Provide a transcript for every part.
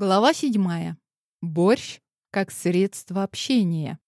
Глава седьмая. Борщ как средство общения.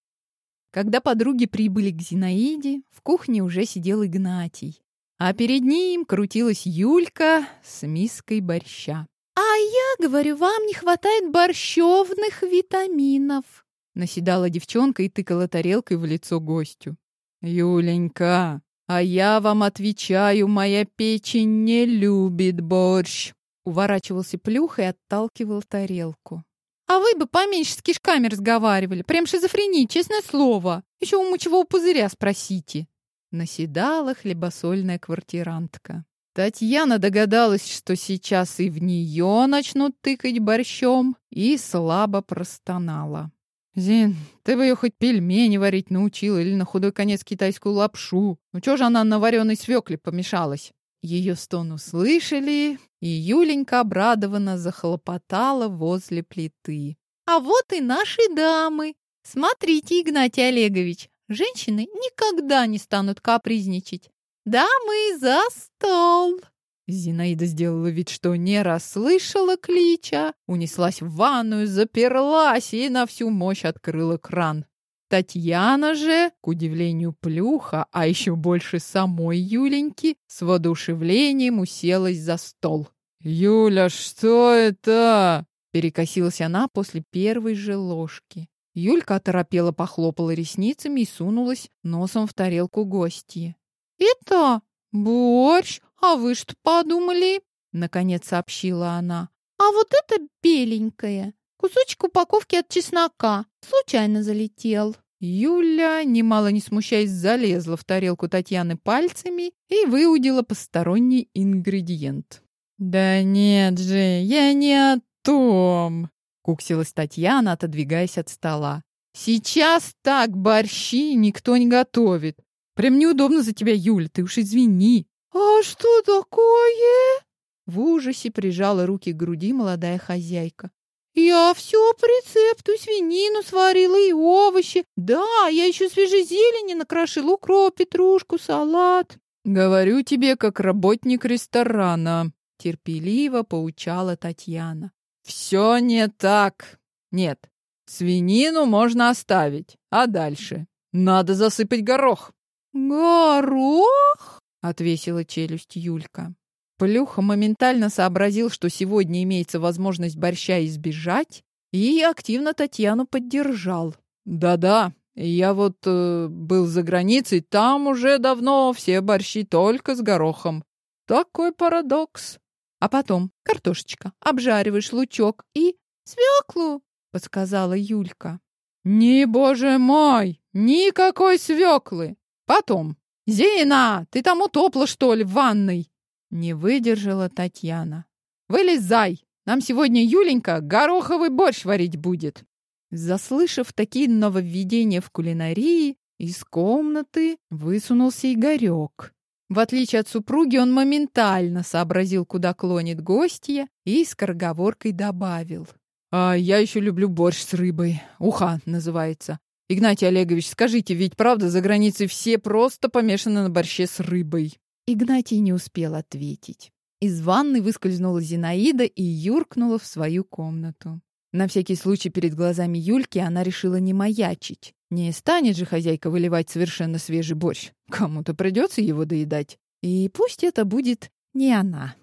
Когда подруги прибыли к Зинаиде, в кухне уже сидел Игнатий, а перед ним крутилась Юлька с миской борща. «А я говорю, вам не хватает борщевных витаминов!» Наседала девчонка и тыкала тарелкой в лицо гостю. «Юленька, а я вам отвечаю, моя печень не любит борщ!» Уворачивался плюх и отталкивал тарелку. «А вы бы поменьше с кишками разговаривали. Прям шизофрения, честное слово. Еще у мочевого пузыря спросите». Наседала хлебосольная квартирантка. Татьяна догадалась, что сейчас и в нее начнут тыкать борщом, и слабо простонала. «Зин, ты бы ее хоть пельмени варить научила или на худой конец китайскую лапшу. Ну чё же она на вареной свекле помешалась?» Ее стон услышали, и Юленька обрадованно захлопотала возле плиты. «А вот и наши дамы! Смотрите, Игнатий Олегович, женщины никогда не станут капризничать. Дамы, за стол!» Зинаида сделала вид, что не расслышала клича, унеслась в ванную, заперлась и на всю мощь открыла кран. Татьяна же, к удивлению Плюха, а еще больше самой Юленьки, с воодушевлением уселась за стол. «Юля, что это?» — перекосилась она после первой же ложки. Юлька оторопела, похлопала ресницами и сунулась носом в тарелку гостьи. «Это борщ, а вы что подумали?» — наконец сообщила она. «А вот это беленькое, кусочек упаковки от чеснока, случайно залетел». Юля, немало не смущаясь, залезла в тарелку Татьяны пальцами и выудила посторонний ингредиент. «Да нет же, я не о том!» — куксилась Татьяна, отодвигаясь от стола. «Сейчас так борщи никто не готовит. Прям неудобно за тебя, Юль, ты уж извини». «А что такое?» В ужасе прижала руки к груди молодая хозяйка. Я все по рецепту, свинину сварила и овощи. Да, я еще свежей зелени накрошила укроп, петрушку, салат. Говорю тебе, как работник ресторана, терпеливо поучала Татьяна. Все не так. Нет, свинину можно оставить, а дальше надо засыпать горох. Горох? отвесила челюсть Юлька. Плюха моментально сообразил, что сегодня имеется возможность борща избежать, и активно Татьяну поддержал. «Да-да, я вот э, был за границей, там уже давно все борщи только с горохом. Такой парадокс. А потом картошечка, обжариваешь лучок и свеклу, подсказала Юлька. Не, боже мой, никакой свеклы. Потом. Зина, ты там утопла, что ли, в ванной? Не выдержала Татьяна. «Вылезай! Нам сегодня Юленька гороховый борщ варить будет!» Заслышав такие нововведения в кулинарии, из комнаты высунулся Игорек. В отличие от супруги, он моментально сообразил, куда клонит гостья, и скороговоркой добавил. «А я еще люблю борщ с рыбой. Уха называется. Игнатий Олегович, скажите, ведь правда за границей все просто помешаны на борще с рыбой?» Игнатий не успел ответить. Из ванной выскользнула Зинаида и юркнула в свою комнату. На всякий случай перед глазами Юльки она решила не маячить. Не станет же хозяйка выливать совершенно свежий борщ. Кому-то придется его доедать. И пусть это будет не она,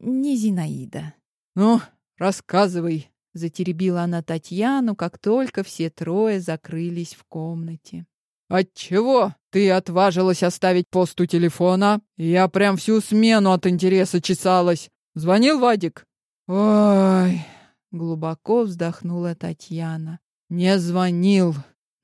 не Зинаида. «Ну, рассказывай», — затеребила она Татьяну, как только все трое закрылись в комнате. «Отчего ты отважилась оставить пост у телефона? Я прям всю смену от интереса чесалась. Звонил Вадик?» «Ой...» — глубоко вздохнула Татьяна. «Не звонил.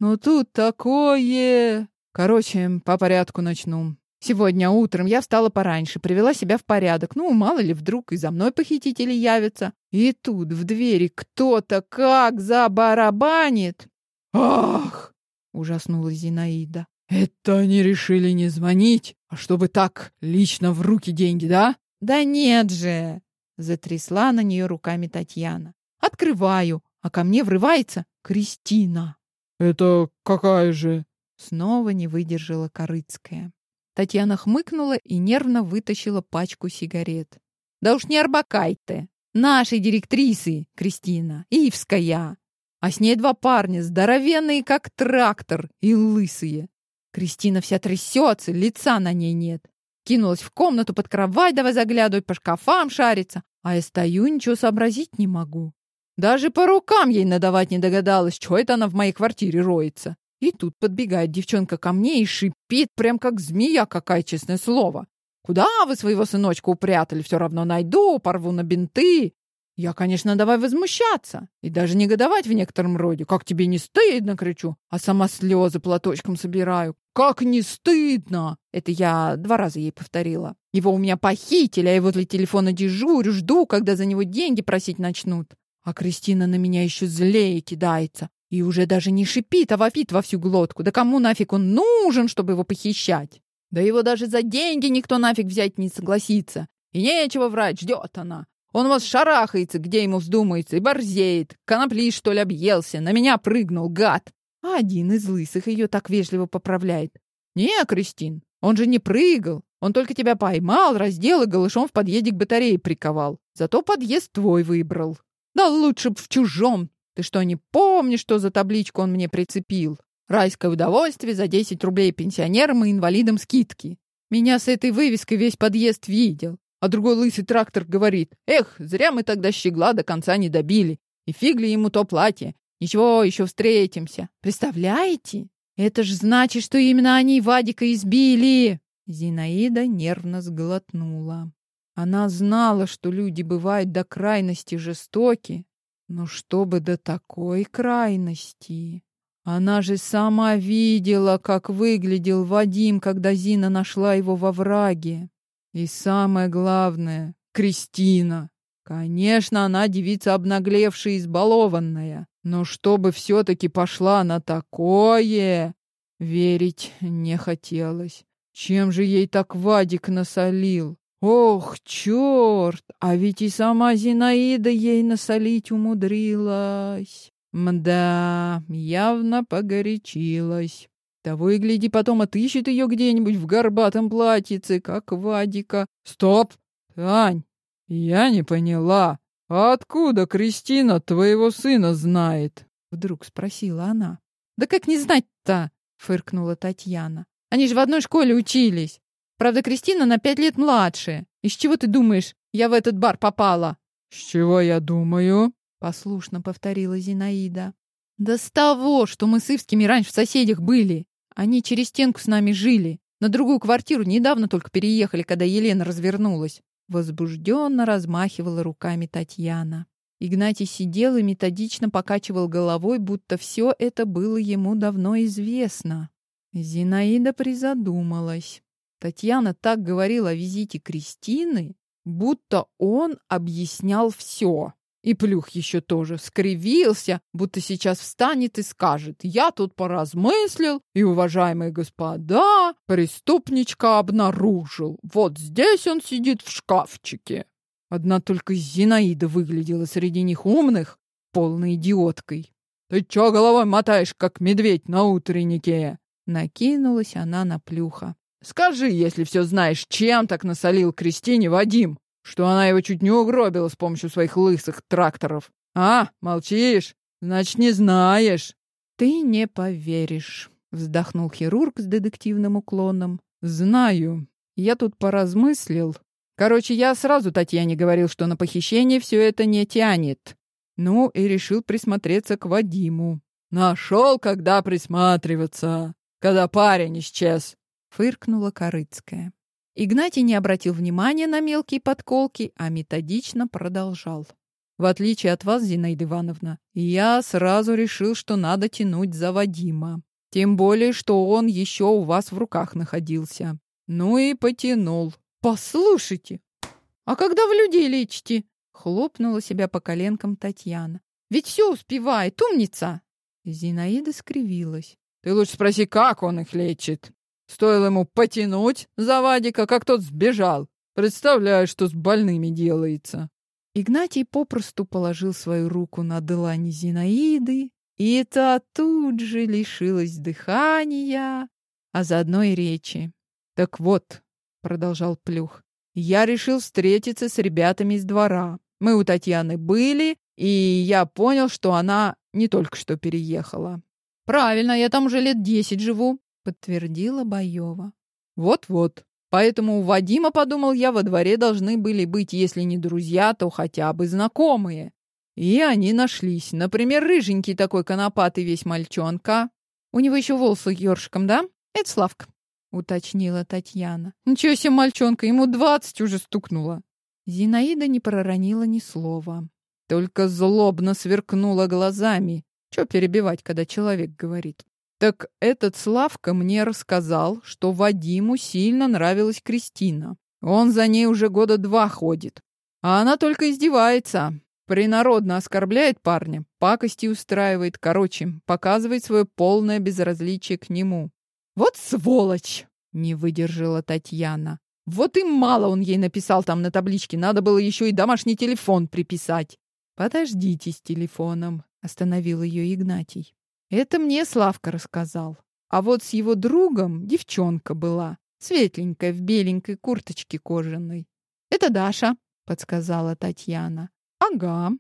Ну тут такое...» «Короче, по порядку начну. Сегодня утром я встала пораньше, привела себя в порядок. Ну, мало ли, вдруг и за мной похитители явятся. И тут в двери кто-то как забарабанит. Ах! Ужаснулась Зинаида. Это они решили не звонить, а чтобы так лично в руки деньги, да? Да нет же, затрясла на нее руками Татьяна. Открываю, а ко мне врывается Кристина. Это какая же? Снова не выдержала Корыцкая. Татьяна хмыкнула и нервно вытащила пачку сигарет. Да уж не арбакайте, Нашей директрисы, Кристина, Ивская. А с ней два парня, здоровенные, как трактор, и лысые. Кристина вся трясется, лица на ней нет. Кинулась в комнату под кровать, давай заглядывать, по шкафам шариться. А я стою, ничего сообразить не могу. Даже по рукам ей надавать не догадалась, что это она в моей квартире роется. И тут подбегает девчонка ко мне и шипит, прям как змея какая, честное слово. «Куда вы своего сыночка упрятали? Все равно найду, порву на бинты». Я, конечно, давай возмущаться и даже негодовать в некотором роде. Как тебе не стыдно, кричу, а сама слезы платочком собираю. Как не стыдно! Это я два раза ей повторила. Его у меня похитили, а я возле телефона дежурю, жду, когда за него деньги просить начнут. А Кристина на меня еще злее кидается. И уже даже не шипит, а вопит во всю глотку. Да кому нафиг он нужен, чтобы его похищать? Да его даже за деньги никто нафиг взять не согласится. И нечего врать, ждет она. Он вас шарахается, где ему вздумается, и борзеет. Конопли, что ли, объелся. На меня прыгнул, гад. А один из лысых ее так вежливо поправляет. Не, Кристин, он же не прыгал. Он только тебя поймал, раздел и голышом в подъезде к батарее приковал. Зато подъезд твой выбрал. Да лучше б в чужом. Ты что, не помнишь, что за табличку он мне прицепил? Райское удовольствие за 10 рублей пенсионерам и инвалидам скидки. Меня с этой вывеской весь подъезд видел. А другой лысый трактор говорит, эх, зря мы тогда щегла до конца не добили. И фиг ли ему то платье. Ничего, еще встретимся. Представляете? Это ж значит, что именно они Вадика избили. Зинаида нервно сглотнула. Она знала, что люди бывают до крайности жестоки, но чтобы до такой крайности... Она же сама видела, как выглядел Вадим, когда Зина нашла его во враге. И самое главное — Кристина. Конечно, она девица обнаглевшая и избалованная, но чтобы все-таки пошла на такое, верить не хотелось. Чем же ей так Вадик насолил? Ох, черт! А ведь и сама Зинаида ей насолить умудрилась. Мда, явно погорячилась. Того и гляди, потом отыщет ее где-нибудь в горбатом платьице, как Вадика. Стоп! Тань, я не поняла. А откуда Кристина твоего сына знает? Вдруг спросила она. Да как не знать-то? Фыркнула Татьяна. Они же в одной школе учились. Правда, Кристина на пять лет младше. Из чего ты думаешь, я в этот бар попала? С чего я думаю? Послушно повторила Зинаида. Да с того, что мы с Ивскими раньше в соседях были. Они через стенку с нами жили. На другую квартиру недавно только переехали, когда Елена развернулась. Возбужденно размахивала руками Татьяна. Игнатий сидел и методично покачивал головой, будто все это было ему давно известно. Зинаида призадумалась. Татьяна так говорила о визите Кристины, будто он объяснял все. И Плюх еще тоже скривился, будто сейчас встанет и скажет, «Я тут поразмыслил, и, уважаемые господа, преступничка обнаружил. Вот здесь он сидит в шкафчике». Одна только Зинаида выглядела среди них умных, полной идиоткой. «Ты чё головой мотаешь, как медведь на утреннике?» Накинулась она на Плюха. «Скажи, если все знаешь, чем так насолил Кристине Вадим?» Что она его чуть не угробила с помощью своих лысых тракторов. А, молчишь? Значит, не знаешь. Ты не поверишь, вздохнул хирург с детективным уклоном. Знаю. Я тут поразмыслил. Короче, я сразу Татьяне говорил, что на похищение все это не тянет. Ну и решил присмотреться к Вадиму. Нашел, когда присматриваться, когда парень исчез. Фыркнула Корыцкая. Игнатий не обратил внимания на мелкие подколки, а методично продолжал. В отличие от вас, Зинаида Ивановна, я сразу решил, что надо тянуть за Вадима. Тем более, что он еще у вас в руках находился. Ну и потянул. Послушайте, а когда вы людей лечите? Хлопнула себя по коленкам Татьяна. Ведь все успевает, умница. Зинаида скривилась. Ты лучше спроси, как он их лечит. Стоило ему потянуть за Вадика, как тот сбежал. Представляю, что с больными делается. Игнатий попросту положил свою руку на длань Зинаиды, и та тут же лишилась дыхания, а заодно и речи. «Так вот», — продолжал Плюх, — «я решил встретиться с ребятами из двора. Мы у Татьяны были, и я понял, что она не только что переехала. Правильно, я там уже лет десять живу, подтвердила Боева. Вот-вот. Поэтому у Вадима, подумал я, во дворе должны были быть, если не друзья, то хотя бы знакомые. И они нашлись. Например, рыженький такой конопатый весь мальчонка. У него еще волосы ёршиком, да? Это Славка, уточнила Татьяна. Ничего себе мальчонка, ему двадцать уже стукнуло. Зинаида не проронила ни слова. Только злобно сверкнула глазами. Что перебивать, когда человек говорит? Так этот Славка мне рассказал, что Вадиму сильно нравилась Кристина. Он за ней уже года два ходит. А она только издевается. Принародно оскорбляет парня, пакости устраивает, короче, показывает свое полное безразличие к нему. «Вот сволочь!» — не выдержала Татьяна. «Вот и мало он ей написал там на табличке, надо было еще и домашний телефон приписать». «Подождите с телефоном», — остановил ее Игнатий. Это мне Славка рассказал. А вот с его другом девчонка была, светленькая, в беленькой курточке кожаной. «Это Даша», — подсказала Татьяна. «Ага».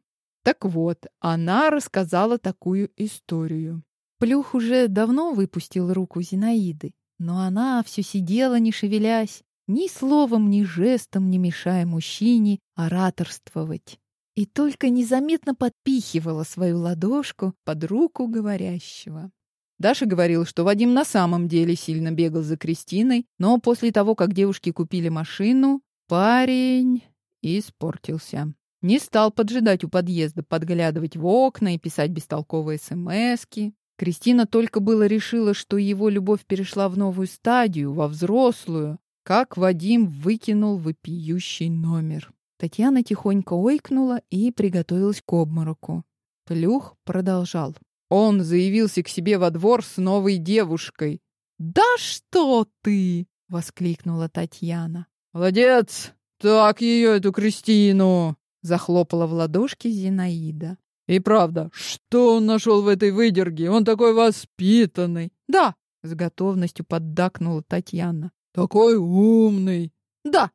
Так вот, она рассказала такую историю. Плюх уже давно выпустил руку Зинаиды, но она все сидела, не шевелясь, ни словом, ни жестом не мешая мужчине ораторствовать и только незаметно подпихивала свою ладошку под руку говорящего. Даша говорила, что Вадим на самом деле сильно бегал за Кристиной, но после того, как девушки купили машину, парень испортился. Не стал поджидать у подъезда, подглядывать в окна и писать бестолковые смски. Кристина только было решила, что его любовь перешла в новую стадию, во взрослую, как Вадим выкинул вопиющий номер. Татьяна тихонько ойкнула и приготовилась к обмороку. Плюх продолжал. Он заявился к себе во двор с новой девушкой. «Да что ты!» — воскликнула Татьяна. «Молодец! Так ее, эту Кристину!» — захлопала в ладошки Зинаида. «И правда, что он нашел в этой выдерге? Он такой воспитанный!» «Да!» — с готовностью поддакнула Татьяна. «Такой умный!» «Да!»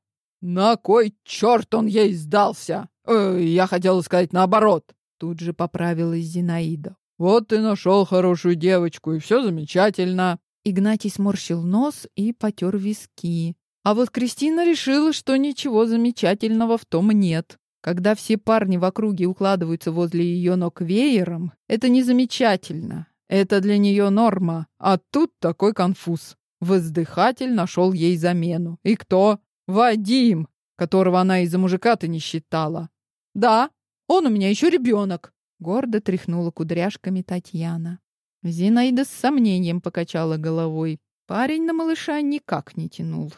«На кой черт он ей сдался? Э, я хотела сказать наоборот!» Тут же поправилась Зинаида. «Вот ты нашел хорошую девочку, и все замечательно!» Игнатий сморщил нос и потер виски. А вот Кристина решила, что ничего замечательного в том нет. Когда все парни в округе укладываются возле ее ног веером, это не замечательно. Это для нее норма. А тут такой конфуз. Воздыхатель нашел ей замену. И кто? Вадим, которого она из-за мужика-то не считала. Да, он у меня еще ребенок. Гордо тряхнула кудряшками Татьяна. Зинаида с сомнением покачала головой. Парень на малыша никак не тянул.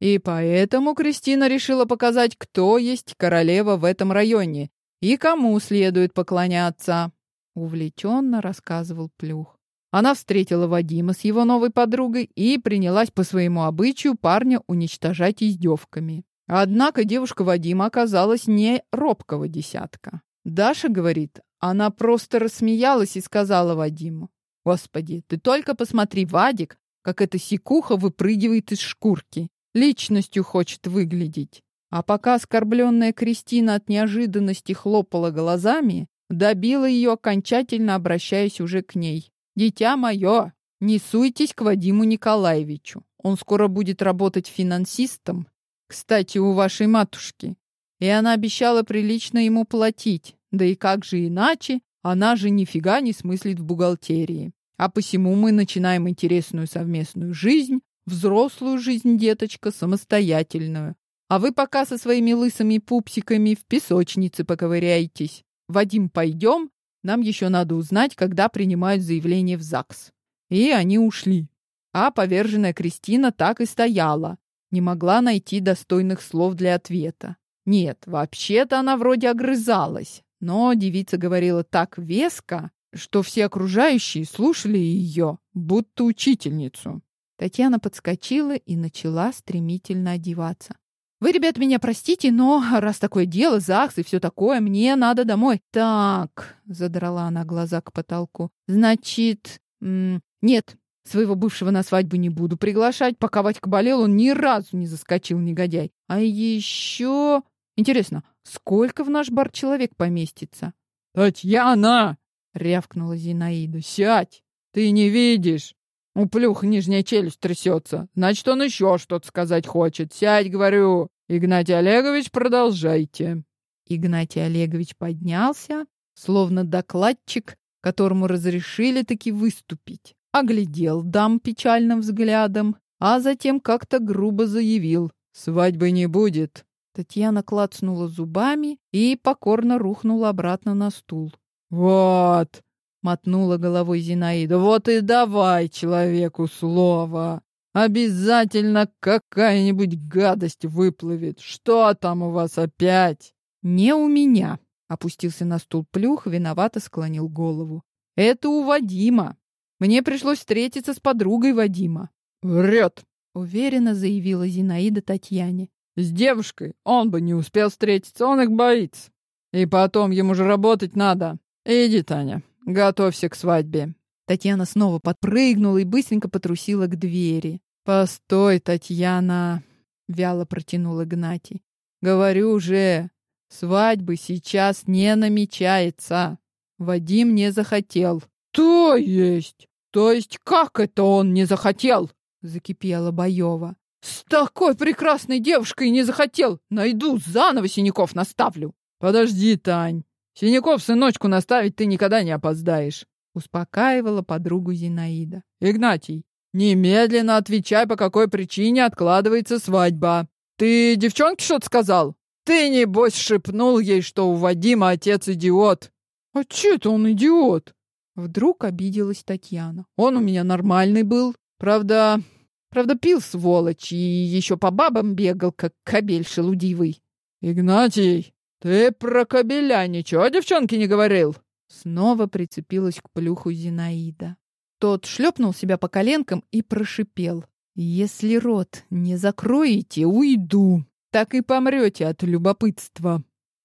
И поэтому Кристина решила показать, кто есть королева в этом районе и кому следует поклоняться. Увлеченно рассказывал Плюх. Она встретила Вадима с его новой подругой и принялась по своему обычаю парня уничтожать издевками. Однако девушка Вадима оказалась не робкого десятка. Даша говорит, она просто рассмеялась и сказала Вадиму, «Господи, ты только посмотри, Вадик, как эта сикуха выпрыгивает из шкурки. Личностью хочет выглядеть». А пока оскорбленная Кристина от неожиданности хлопала глазами, добила ее окончательно, обращаясь уже к ней. Дитя мое, не суйтесь к Вадиму Николаевичу. Он скоро будет работать финансистом. Кстати, у вашей матушки. И она обещала прилично ему платить. Да и как же иначе? Она же нифига не смыслит в бухгалтерии. А посему мы начинаем интересную совместную жизнь, взрослую жизнь, деточка, самостоятельную. А вы пока со своими лысыми пупсиками в песочнице поковыряйтесь. Вадим, пойдем, нам еще надо узнать, когда принимают заявление в ЗАГС. И они ушли. А поверженная Кристина так и стояла. Не могла найти достойных слов для ответа. Нет, вообще-то она вроде огрызалась. Но девица говорила так веско, что все окружающие слушали ее, будто учительницу. Татьяна подскочила и начала стремительно одеваться. Вы, ребят, меня простите, но раз такое дело, ЗАГС и все такое, мне надо домой. Так, задрала она глаза к потолку. Значит, нет, своего бывшего на свадьбу не буду приглашать. Пока Вадька болел, он ни разу не заскочил, негодяй. А еще... Интересно, сколько в наш бар человек поместится? «Татьяна!» — рявкнула Зинаида. «Сядь! Ты не видишь! У плюх нижняя челюсть трясется. Значит, он еще что-то сказать хочет. Сядь, говорю! Игнатий Олегович, продолжайте!» Игнатий Олегович поднялся, словно докладчик, которому разрешили таки выступить. Оглядел дам печальным взглядом, а затем как-то грубо заявил. «Свадьбы не будет. Татьяна клацнула зубами и покорно рухнула обратно на стул. «Вот!» — мотнула головой Зинаида. «Вот и давай человеку слово! Обязательно какая-нибудь гадость выплывет! Что там у вас опять?» «Не у меня!» — опустился на стул плюх, виновато склонил голову. «Это у Вадима! Мне пришлось встретиться с подругой Вадима!» «Врет!» — уверенно заявила Зинаида Татьяне. С девушкой он бы не успел встретиться, он их боится. И потом ему же работать надо. Иди, Таня, готовься к свадьбе. Татьяна снова подпрыгнула и быстренько потрусила к двери. «Постой, Татьяна!» — вяло протянул Игнатий. «Говорю же, свадьбы сейчас не намечается. Вадим не захотел». «То есть? То есть как это он не захотел?» — закипела Боева. С такой прекрасной девушкой не захотел. Найду, заново синяков наставлю. Подожди, Тань. Синяков сыночку наставить ты никогда не опоздаешь. Успокаивала подругу Зинаида. Игнатий, немедленно отвечай, по какой причине откладывается свадьба. Ты девчонке что-то сказал? Ты, небось, шепнул ей, что у Вадима отец идиот. А че это он идиот? Вдруг обиделась Татьяна. Он у меня нормальный был. Правда, Правда, пил сволочь и еще по бабам бегал, как кобель шелудивый. «Игнатий, ты про кобеля ничего девчонке не говорил?» Снова прицепилась к плюху Зинаида. Тот шлепнул себя по коленкам и прошипел. «Если рот не закроете, уйду. Так и помрете от любопытства».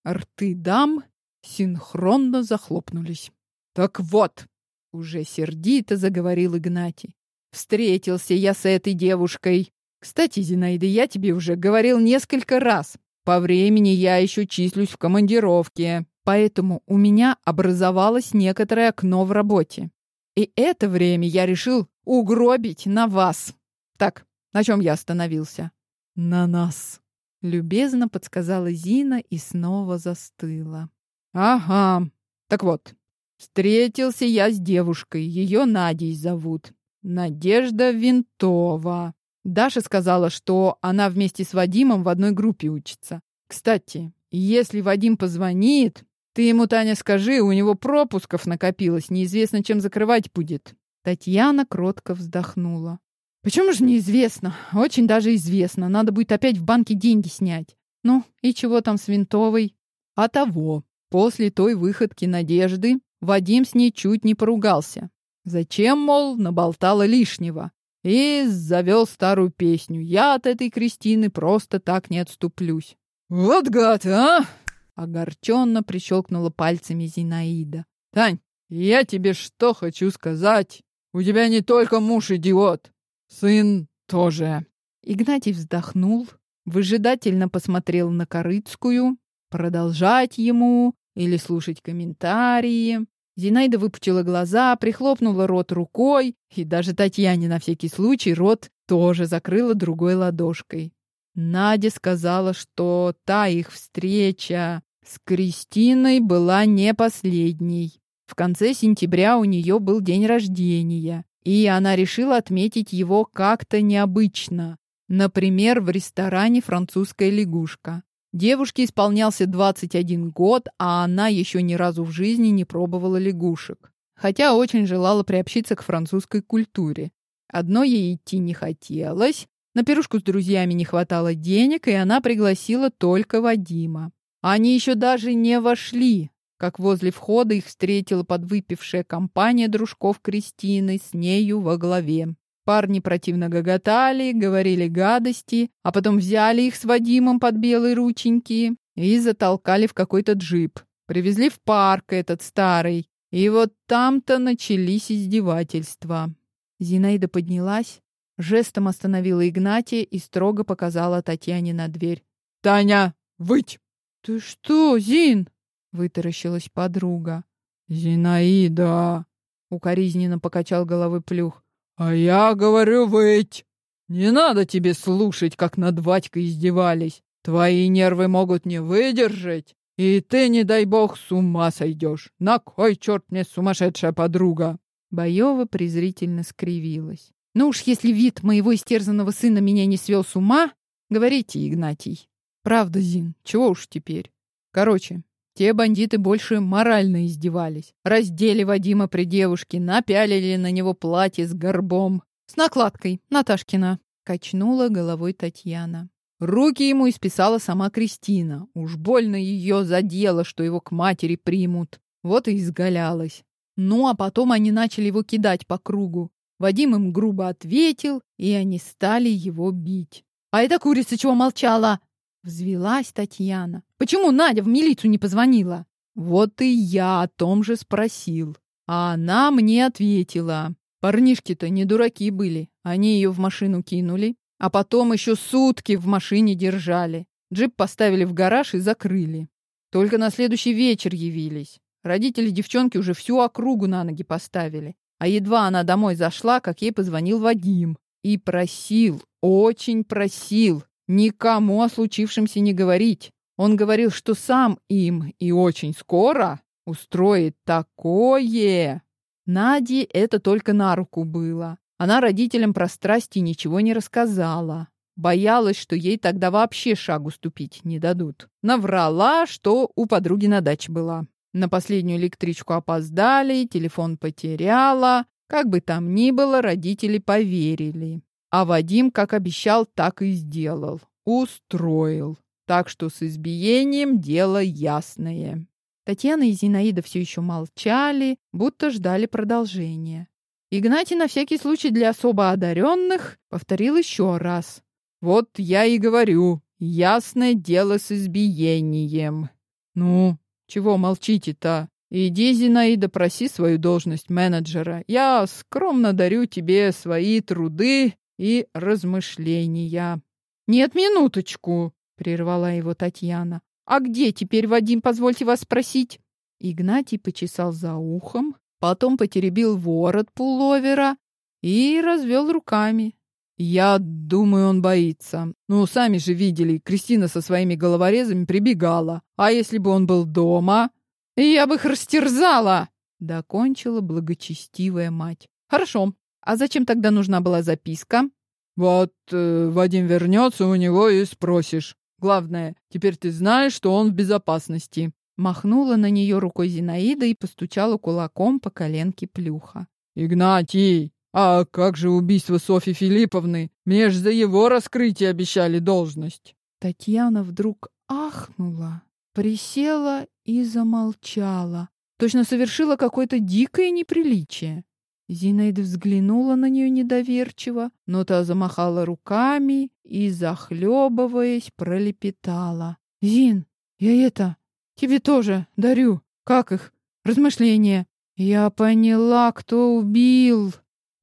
Рты дам синхронно захлопнулись. «Так вот», — уже сердито заговорил Игнатий, Встретился я с этой девушкой. Кстати, Зинаида, я тебе уже говорил несколько раз. По времени я еще числюсь в командировке, поэтому у меня образовалось некоторое окно в работе. И это время я решил угробить на вас. Так, на чем я остановился? На нас. Любезно подсказала Зина и снова застыла. Ага. Так вот, встретился я с девушкой. Ее Надей зовут. Надежда Винтова. Даша сказала, что она вместе с Вадимом в одной группе учится. Кстати, если Вадим позвонит, ты ему, Таня, скажи, у него пропусков накопилось, неизвестно, чем закрывать будет. Татьяна кротко вздохнула. Почему же неизвестно? Очень даже известно. Надо будет опять в банке деньги снять. Ну, и чего там с Винтовой? А того. После той выходки Надежды Вадим с ней чуть не поругался. Зачем, мол, наболтала лишнего? И завел старую песню. Я от этой Кристины просто так не отступлюсь. Вот гад, а! Огорченно прищелкнула пальцами Зинаида. Тань, я тебе что хочу сказать. У тебя не только муж идиот, сын тоже. Игнатий вздохнул, выжидательно посмотрел на Корыцкую, продолжать ему или слушать комментарии. Зинаида выпучила глаза, прихлопнула рот рукой, и даже Татьяне на всякий случай рот тоже закрыла другой ладошкой. Надя сказала, что та их встреча с Кристиной была не последней. В конце сентября у нее был день рождения, и она решила отметить его как-то необычно. Например, в ресторане «Французская лягушка». Девушке исполнялся 21 год, а она еще ни разу в жизни не пробовала лягушек. Хотя очень желала приобщиться к французской культуре. Одно ей идти не хотелось, на пирушку с друзьями не хватало денег, и она пригласила только Вадима. Они еще даже не вошли, как возле входа их встретила подвыпившая компания дружков Кристины с нею во главе. Парни противно гоготали, говорили гадости, а потом взяли их с Вадимом под белые рученьки и затолкали в какой-то джип. Привезли в парк этот старый. И вот там-то начались издевательства. Зинаида поднялась, жестом остановила Игнатия и строго показала Татьяне на дверь. «Таня, выть! Ты что, Зин? Вытаращилась подруга. Зинаида, укоризненно покачал головой Плюх. А я говорю выть. Не надо тебе слушать, как над Вадькой издевались. Твои нервы могут не выдержать, и ты, не дай бог, с ума сойдешь. На кой черт мне сумасшедшая подруга? Боева презрительно скривилась. Ну уж если вид моего истерзанного сына меня не свел с ума, говорите, Игнатий. Правда, Зин, чего уж теперь. Короче, те бандиты больше морально издевались. Раздели Вадима при девушке, напялили на него платье с горбом. С накладкой, Наташкина. Качнула головой Татьяна. Руки ему исписала сама Кристина. Уж больно ее задело, что его к матери примут. Вот и изгалялась. Ну, а потом они начали его кидать по кругу. Вадим им грубо ответил, и они стали его бить. «А эта курица чего молчала?» Взвелась Татьяна. «Почему Надя в милицию не позвонила?» Вот и я о том же спросил. А она мне ответила. Парнишки-то не дураки были. Они ее в машину кинули, а потом еще сутки в машине держали. Джип поставили в гараж и закрыли. Только на следующий вечер явились. Родители девчонки уже всю округу на ноги поставили. А едва она домой зашла, как ей позвонил Вадим. И просил, очень просил, никому о случившемся не говорить. Он говорил, что сам им и очень скоро устроит такое. Наде это только на руку было. Она родителям про страсти ничего не рассказала. Боялась, что ей тогда вообще шагу ступить не дадут. Наврала, что у подруги на даче была. На последнюю электричку опоздали, телефон потеряла. Как бы там ни было, родители поверили. А Вадим, как обещал, так и сделал. Устроил. Так что с избиением дело ясное. Татьяна и Зинаида все еще молчали, будто ждали продолжения. Игнатий на всякий случай для особо одаренных повторил еще раз. «Вот я и говорю, ясное дело с избиением. Ну, чего молчите-то? Иди, Зинаида, проси свою должность менеджера. Я скромно дарю тебе свои труды и размышления. Нет, минуточку, прервала его Татьяна. А где теперь Вадим, позвольте вас спросить? Игнатий почесал за ухом, потом потеребил ворот пуловера и развел руками. Я думаю, он боится. Ну, сами же видели, Кристина со своими головорезами прибегала. А если бы он был дома? Я бы их растерзала, докончила благочестивая мать. Хорошо. А зачем тогда нужна была записка? Вот э, Вадим вернется, у него и спросишь. Главное, теперь ты знаешь, что он в безопасности. Махнула на нее рукой Зинаида и постучала кулаком по коленке плюха. Игнатий, а как же убийство Софьи Филипповны? Мне ж за его раскрытие обещали должность. Татьяна вдруг ахнула, присела и замолчала. Точно совершила какое-то дикое неприличие. Зинаида взглянула на нее недоверчиво, но та замахала руками и, захлебываясь, пролепетала. «Зин, я это, тебе тоже дарю. Как их? Размышления. Я поняла, кто убил.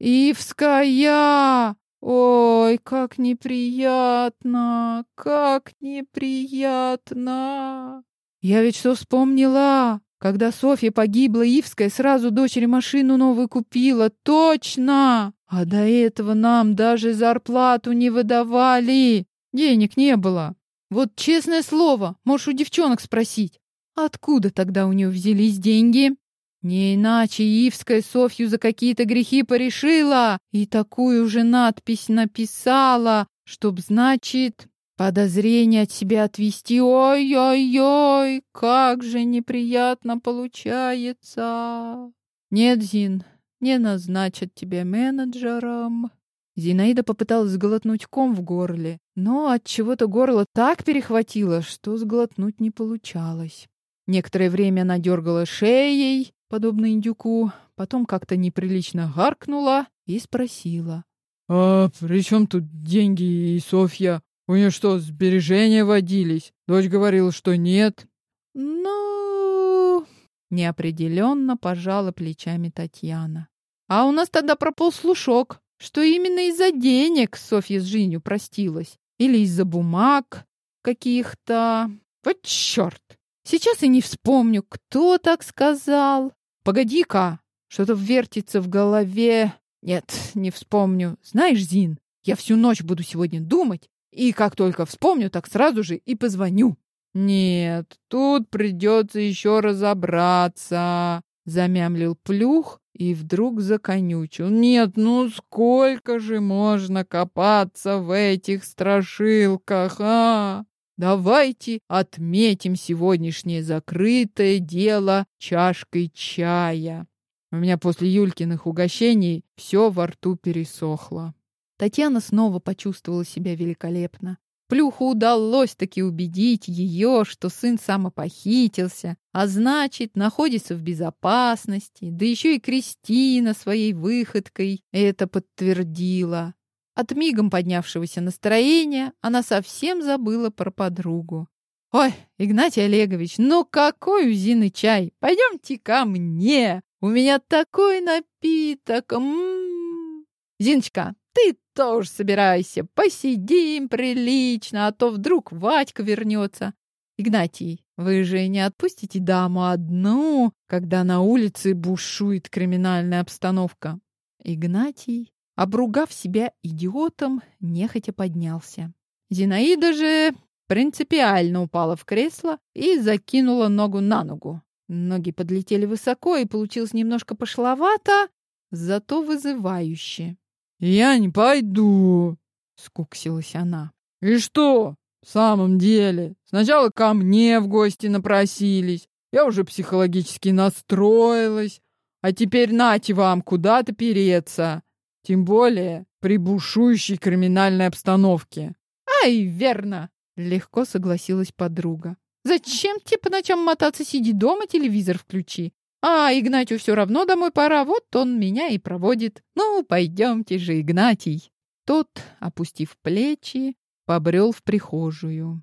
«Ивская! Ой, как неприятно! Как неприятно!» «Я ведь что вспомнила? Когда Софья погибла, Ивская сразу дочери машину новую купила. Точно! А до этого нам даже зарплату не выдавали. Денег не было. Вот честное слово, можешь у девчонок спросить. Откуда тогда у нее взялись деньги?» Не иначе Ивская Софью за какие-то грехи порешила и такую же надпись написала, чтоб, значит, подозрение от себя отвести. Ой-ой-ой, как же неприятно получается. Нет, Зин, не назначат тебя менеджером. Зинаида попыталась сглотнуть ком в горле, но от чего-то горло так перехватило, что сглотнуть не получалось. Некоторое время она дергала шеей, подобно индюку, потом как-то неприлично гаркнула и спросила. «А при чем тут деньги и Софья? У нее что, сбережения водились? Дочь говорила, что нет». «Ну...» — неопределенно пожала плечами Татьяна. «А у нас тогда прополз слушок, что именно из-за денег Софья с Женю простилась. Или из-за бумаг каких-то. Вот черт! Сейчас и не вспомню, кто так сказал. Погоди-ка, что-то вертится в голове. Нет, не вспомню. Знаешь, Зин, я всю ночь буду сегодня думать, и как только вспомню, так сразу же и позвоню. Нет, тут придется еще разобраться, замямлил Плюх и вдруг законючил. Нет, ну сколько же можно копаться в этих страшилках, а? Давайте отметим сегодняшнее закрытое дело чашкой чая. У меня после Юлькиных угощений все во рту пересохло. Татьяна снова почувствовала себя великолепно. Плюху удалось таки убедить ее, что сын самопохитился, а значит, находится в безопасности, да еще и Кристина своей выходкой это подтвердила. От мигом поднявшегося настроения она совсем забыла про подругу. «Ой, Игнатий Олегович, ну какой у Зины чай! Пойдемте ко мне! У меня такой напиток! М -м -м. Зиночка, ты тоже собирайся, посидим прилично, а то вдруг Вадька вернется. Игнатий, вы же не отпустите даму одну, когда на улице бушует криминальная обстановка. Игнатий, обругав себя идиотом, нехотя поднялся. Зинаида же принципиально упала в кресло и закинула ногу на ногу. Ноги подлетели высоко, и получилось немножко пошловато, зато вызывающе. «Я не пойду», — скуксилась она. «И что? В самом деле, сначала ко мне в гости напросились, я уже психологически настроилась, а теперь нате вам куда-то переться, тем более при бушующей криминальной обстановке». «Ай, верно!» — легко согласилась подруга. «Зачем тебе по ночам мотаться? Сиди дома, телевизор включи. А Игнатию все равно домой пора, вот он меня и проводит. Ну, пойдемте же, Игнатий. Тот, опустив плечи, побрел в прихожую.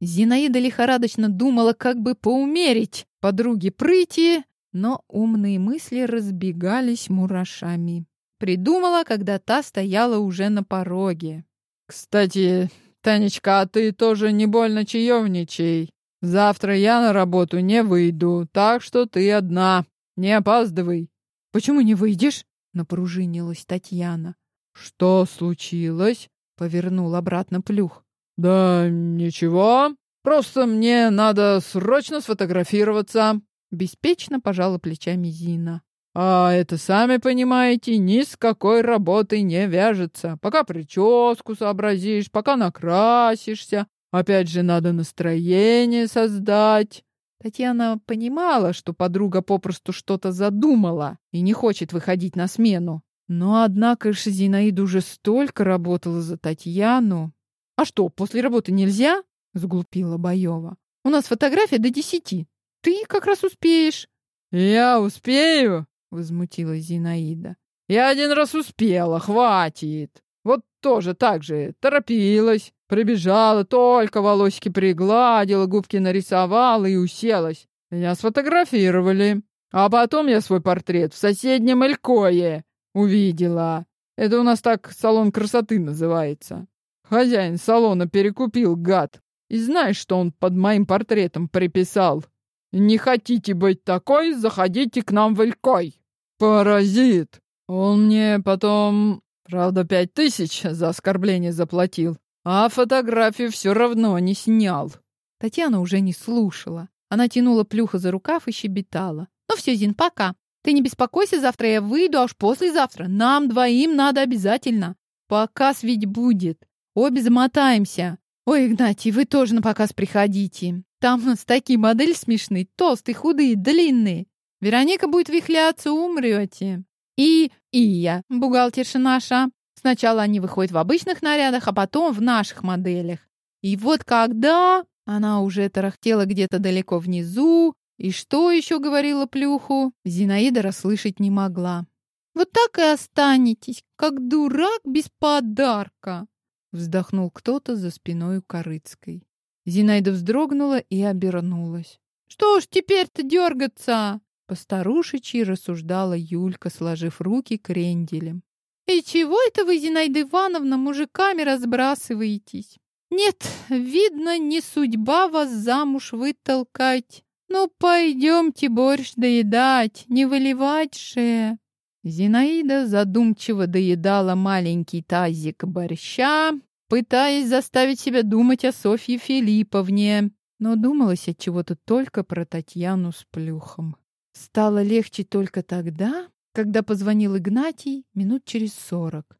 Зинаида лихорадочно думала, как бы поумерить подруге прыти, но умные мысли разбегались мурашами. Придумала, когда та стояла уже на пороге. «Кстати, Танечка, а ты тоже не больно чаевничай. Завтра я на работу не выйду, так что ты одна. Не опаздывай. Почему не выйдешь? Напружинилась Татьяна. Что случилось? Повернул обратно Плюх. Да ничего. Просто мне надо срочно сфотографироваться. Беспечно пожала плечами Зина. А это, сами понимаете, ни с какой работой не вяжется. Пока прическу сообразишь, пока накрасишься, Опять же, надо настроение создать. Татьяна понимала, что подруга попросту что-то задумала и не хочет выходить на смену. Но, однако же, Зинаида уже столько работала за Татьяну. «А что, после работы нельзя?» — сглупила Боева. «У нас фотография до десяти. Ты как раз успеешь». «Я успею?» — возмутилась Зинаида. «Я один раз успела, хватит. Вот тоже так же торопилась. Прибежала, только волосики пригладила, губки нарисовала и уселась. Меня сфотографировали. А потом я свой портрет в соседнем Элькое увидела. Это у нас так салон красоты называется. Хозяин салона перекупил, гад. И знаешь, что он под моим портретом приписал? Не хотите быть такой, заходите к нам в Элькой. Паразит. Он мне потом, правда, пять тысяч за оскорбление заплатил. А фотографию все равно не снял. Татьяна уже не слушала. Она тянула плюха за рукав и щебетала. «Ну все, Зин, пока. Ты не беспокойся, завтра я выйду, а уж послезавтра. Нам двоим надо обязательно. Показ ведь будет. Обе замотаемся. Ой, Игнатий, вы тоже на показ приходите. Там у нас такие модели смешные, толстые, худые, длинные. Вероника будет вихляться, умрете. И, и я, бухгалтерша наша. Сначала они выходят в обычных нарядах, а потом в наших моделях. И вот когда она уже тарахтела где-то далеко внизу, и что еще говорила Плюху, Зинаида расслышать не могла. «Вот так и останетесь, как дурак без подарка!» Вздохнул кто-то за спиной у Корыцкой. Зинаида вздрогнула и обернулась. «Что ж теперь-то дергаться?» Постарушечи рассуждала Юлька, сложив руки кренделем. «И чего это вы, Зинаида Ивановна, мужиками разбрасываетесь? Нет, видно, не судьба вас замуж вытолкать. Ну, пойдемте борщ доедать, не выливать же. Зинаида задумчиво доедала маленький тазик борща, пытаясь заставить себя думать о Софье Филипповне, но думалось от чего-то только про Татьяну с плюхом. Стало легче только тогда, когда позвонил Игнатий минут через сорок.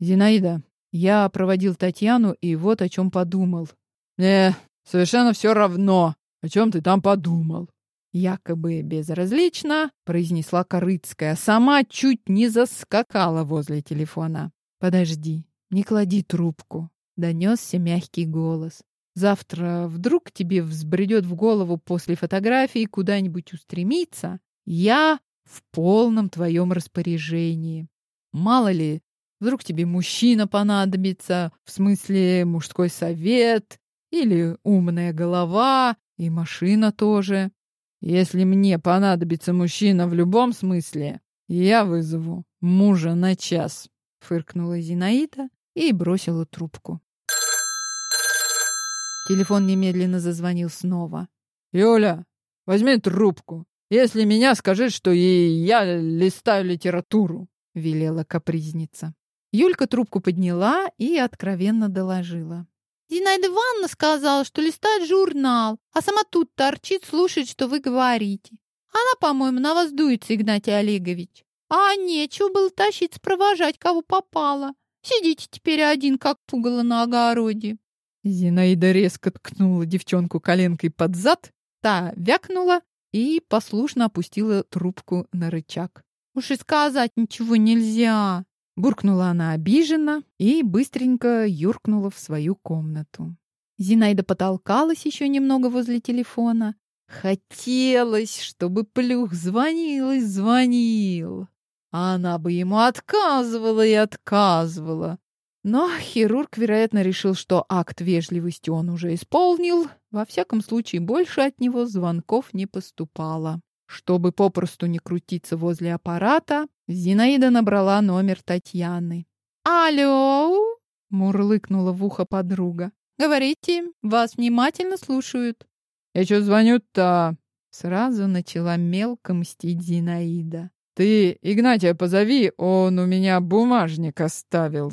«Зинаида, я проводил Татьяну и вот о чем подумал». «Э, совершенно все равно, о чем ты там подумал». Якобы безразлично, произнесла Корыцкая, а сама чуть не заскакала возле телефона. «Подожди, не клади трубку», — донесся мягкий голос. «Завтра вдруг тебе взбредет в голову после фотографии куда-нибудь устремиться? Я в полном твоем распоряжении. Мало ли, Вдруг тебе мужчина понадобится, в смысле мужской совет, или умная голова, и машина тоже. Если мне понадобится мужчина в любом смысле, я вызову мужа на час, фыркнула Зинаида и бросила трубку. Телефон немедленно зазвонил снова. «Юля, возьми трубку. Если меня скажи, что и я листаю литературу», — велела капризница. Юлька трубку подняла и откровенно доложила. Зинаида Ивановна сказала, что листает журнал, а сама тут торчит, слушает, что вы говорите. Она, по-моему, на вас дуется, Игнатий Олегович. А нечего было тащить, провожать, кого попало. Сидите теперь один, как пугало на огороде. Зинаида резко ткнула девчонку коленкой под зад, та вякнула и послушно опустила трубку на рычаг. Уж и сказать ничего нельзя. Буркнула она обиженно и быстренько юркнула в свою комнату. Зинаида потолкалась еще немного возле телефона. Хотелось, чтобы Плюх звонил и звонил. А она бы ему отказывала и отказывала. Но хирург, вероятно, решил, что акт вежливости он уже исполнил. Во всяком случае, больше от него звонков не поступало. Чтобы попросту не крутиться возле аппарата, Зинаида набрала номер Татьяны. «Алло!» — мурлыкнула в ухо подруга. «Говорите, вас внимательно слушают». «Я что звоню-то?» Сразу начала мелко мстить Зинаида. «Ты Игнатия позови, он у меня бумажник оставил».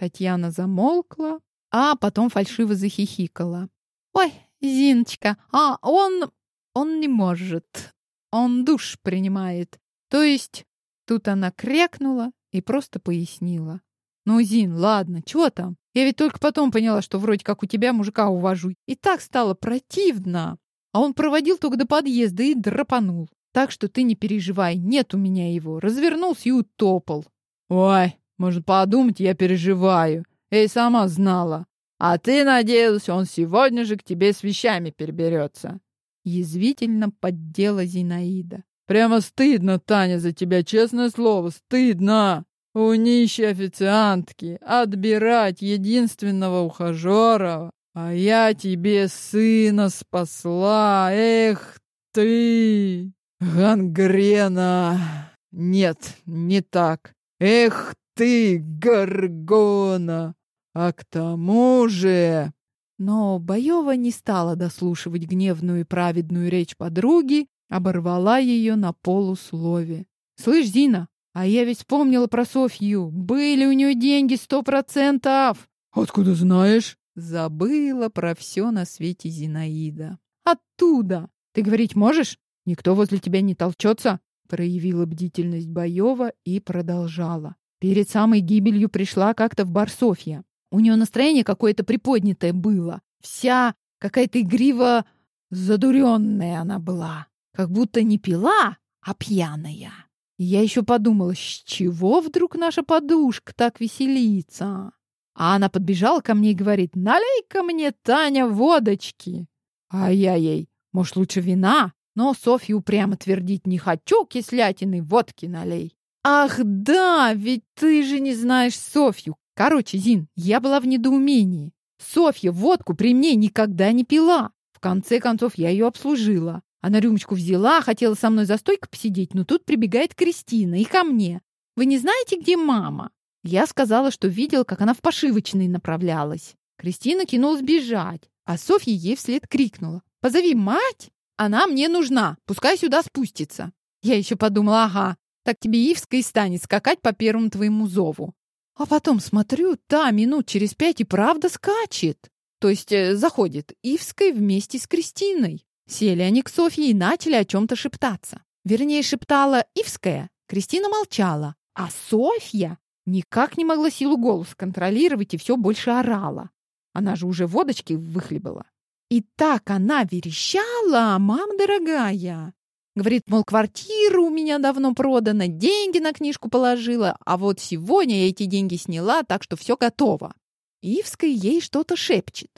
Татьяна замолкла, а потом фальшиво захихикала. «Ой, Зиночка, а он... он не может он душ принимает. То есть, тут она крякнула и просто пояснила. Ну, Зин, ладно, чего там? Я ведь только потом поняла, что вроде как у тебя мужика увожу. И так стало противно. А он проводил только до подъезда и драпанул. Так что ты не переживай, нет у меня его. Развернулся и утопал. Ой, можно подумать, я переживаю. И сама знала. А ты надеялась, он сегодня же к тебе с вещами переберется. Язвительно поддела Зинаида. Прямо стыдно, Таня, за тебя, честное слово, стыдно. У нищей официантки отбирать единственного ухажера, а я тебе сына спасла, эх ты, гангрена. Нет, не так. Эх ты, горгона. А к тому же но Боева не стала дослушивать гневную и праведную речь подруги, оборвала ее на полуслове. «Слышь, Зина, а я ведь вспомнила про Софью. Были у нее деньги сто процентов!» «Откуда знаешь?» Забыла про все на свете Зинаида. «Оттуда! Ты говорить можешь? Никто возле тебя не толчется?» Проявила бдительность Боева и продолжала. Перед самой гибелью пришла как-то в бар Софья. У нее настроение какое-то приподнятое было. Вся какая-то игриво задуренная она была. Как будто не пила, а пьяная. И я еще подумала, с чего вдруг наша подушка так веселится? А она подбежала ко мне и говорит, налей-ка мне, Таня, водочки. А я ей, может, лучше вина? Но Софья упрямо твердить не хочу кислятины, водки налей. Ах да, ведь ты же не знаешь Софью. Короче, Зин, я была в недоумении. Софья водку при мне никогда не пила. В конце концов, я ее обслужила. Она рюмочку взяла, хотела со мной за стойкой посидеть, но тут прибегает Кристина и ко мне. Вы не знаете, где мама? Я сказала, что видел, как она в пошивочный направлялась. Кристина кинулась бежать, а Софья ей вслед крикнула. «Позови мать! Она мне нужна! Пускай сюда спустится!» Я еще подумала, ага, так тебе Ивска и станет скакать по первому твоему зову. А потом смотрю, та минут через пять и правда скачет. То есть э, заходит Ивской вместе с Кристиной. Сели они к Софье и начали о чем-то шептаться. Вернее, шептала Ивская. Кристина молчала. А Софья никак не могла силу голоса контролировать и все больше орала. Она же уже водочки выхлебала. И так она верещала, мама дорогая. Говорит, мол, квартира у меня давно продана, деньги на книжку положила, а вот сегодня я эти деньги сняла, так что все готово. Ивская ей что-то шепчет.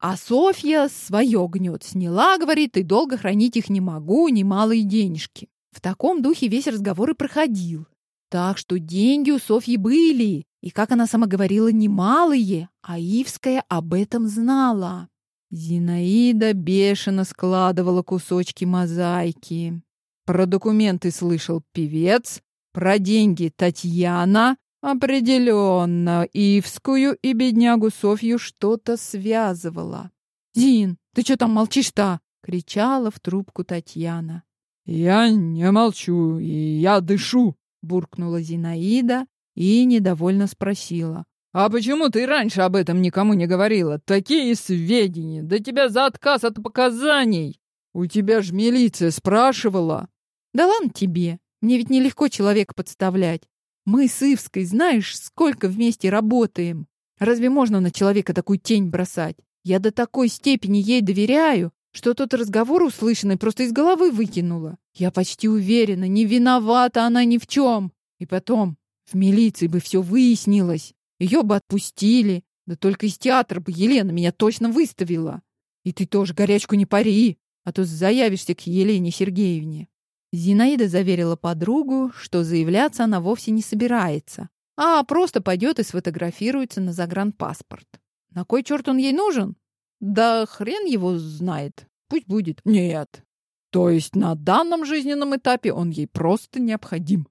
А Софья свое гнет сняла, говорит, и долго хранить их не могу, немалые денежки. В таком духе весь разговор и проходил. Так что деньги у Софьи были, и, как она сама говорила, немалые, а Ивская об этом знала. Зинаида бешено складывала кусочки мозаики. Про документы слышал певец, про деньги Татьяна. Определенно, Ивскую и беднягу Софью что-то связывало. «Зин, ты что там молчишь-то?» — кричала в трубку Татьяна. «Я не молчу, и я дышу», — буркнула Зинаида и недовольно спросила. «А почему ты раньше об этом никому не говорила? Такие сведения! Да тебя за отказ от показаний! У тебя ж милиция спрашивала!» «Да ладно тебе! Мне ведь нелегко человека подставлять. Мы с Ивской, знаешь, сколько вместе работаем. Разве можно на человека такую тень бросать? Я до такой степени ей доверяю, что тот разговор услышанный просто из головы выкинула. Я почти уверена, не виновата она ни в чем. И потом, в милиции бы все выяснилось. Ее бы отпустили. Да только из театра бы Елена меня точно выставила. И ты тоже горячку не пари, а то заявишься к Елене Сергеевне. Зинаида заверила подругу, что заявляться она вовсе не собирается, а просто пойдет и сфотографируется на загранпаспорт. На кой черт он ей нужен? Да хрен его знает. Пусть будет. Нет. То есть на данном жизненном этапе он ей просто необходим.